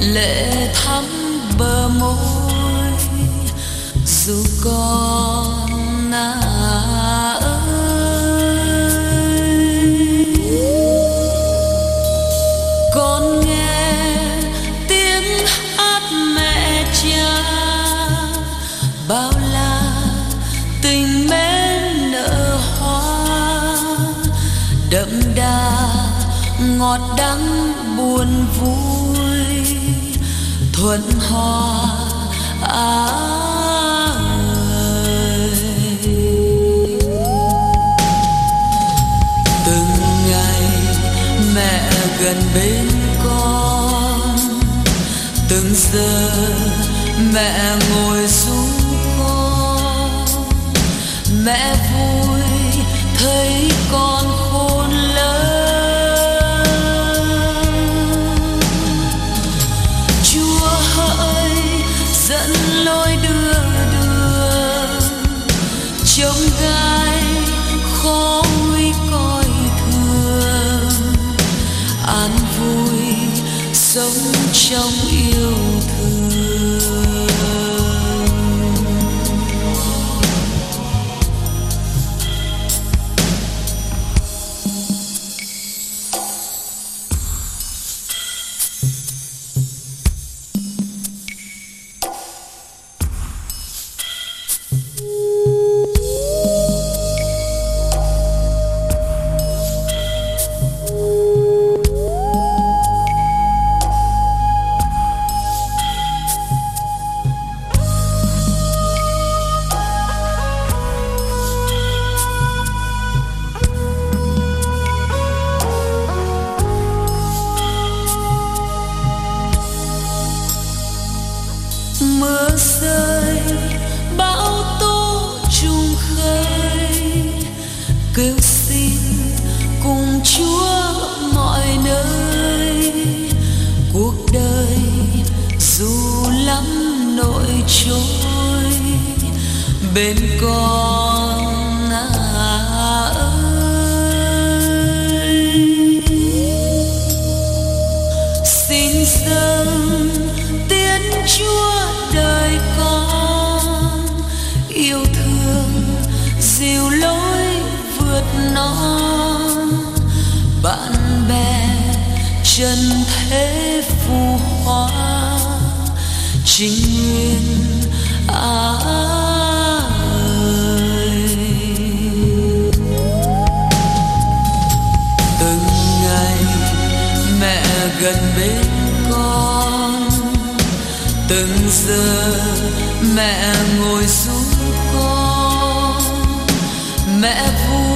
lệ thắm bờ môi, dù con na ơi. Con nghe tiếng hát mẹ cha, bao la tình mến nở hoa. Đậm đà, ngọt đắng buồn vui thuận hòa à ơi. từng ngày mẹ gần bên con, từng giờ mẹ ngồi xuống con mẹ vui thấy con sống trong yêu thương. Rơi, bão tố trùng khơi. Kêu xin cùng chúa mọi nơi. Cuộc đời dù lắm nỗi trôi, bên con bạn bè trần thế phù hoa chính nguyên ơi từng ngày mẹ gần bên con, từng giờ mẹ ngồi giúp con. Mẹ vui